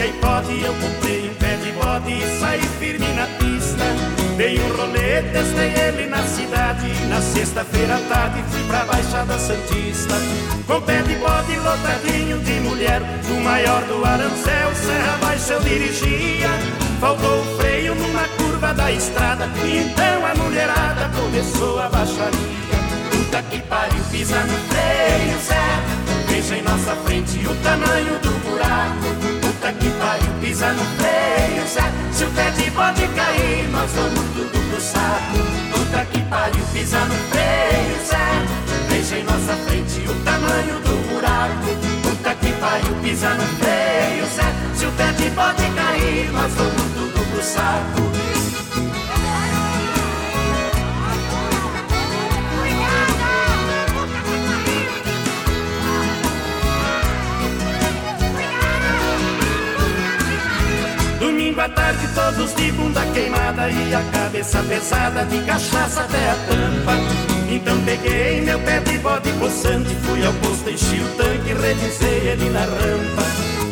quem pode, eu comprei um pé de bode e saí firme na pista. Dei um rolê, testei ele na cidade. Na sexta-feira à tarde fui pra Baixada Santista. Com pé de bode lotadinho de mulher. O maior do arancel, serra baixa eu dirigia. Faltou o freio numa curva da estrada. Então a mulherada começou a baixaria. Puta que pariu, pisa no freio. Veja em nossa frente o tamanho do buraco puta que pariu, pisa no freio, Zé. Se o de pode cair, nós vamos tudo pro saco. Puta que pariu, pisa no freio, Zé. Veja em nossa frente o tamanho do buraco. Puta que pariu, pisa no freio, Zé. Se o de pode cair, nós vamos tudo pro saco. À tarde, todos de bunda queimada e a cabeça pesada de cachaça até a tampa. Então peguei meu pé de bode poçante, fui ao posto, enchi o tanque, revisei ele na rampa.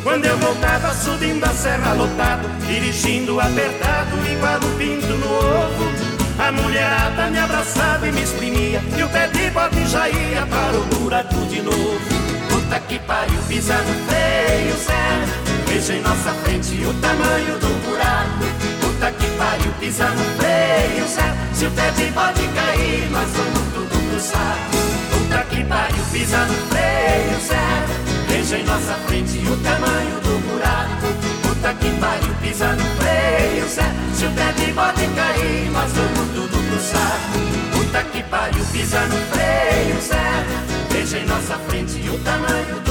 Quando eu voltava subindo a serra lotado, dirigindo apertado, igual o pinto no ovo. A mulherada me abraçava e me exprimia, e o pé de bode já ia para o buraco de novo. Puta que pariu, pisa no freio, Zé. Veja em nossa frente o tamanho do buraco. Puta que pariu, pisa no freio, Zé. Se o de pode cair, nós vamos tudo pro saco. Puta que pariu, pisa no freio, Zé. Veja em nossa frente o tamanho do buraco. Puta que pariu, pisa no freio, Zé. Se o de pode cair, nós vamos tudo pro saco. Puta que pariu, pisa no freio, Zé. Veja em nossa frente o tamanho do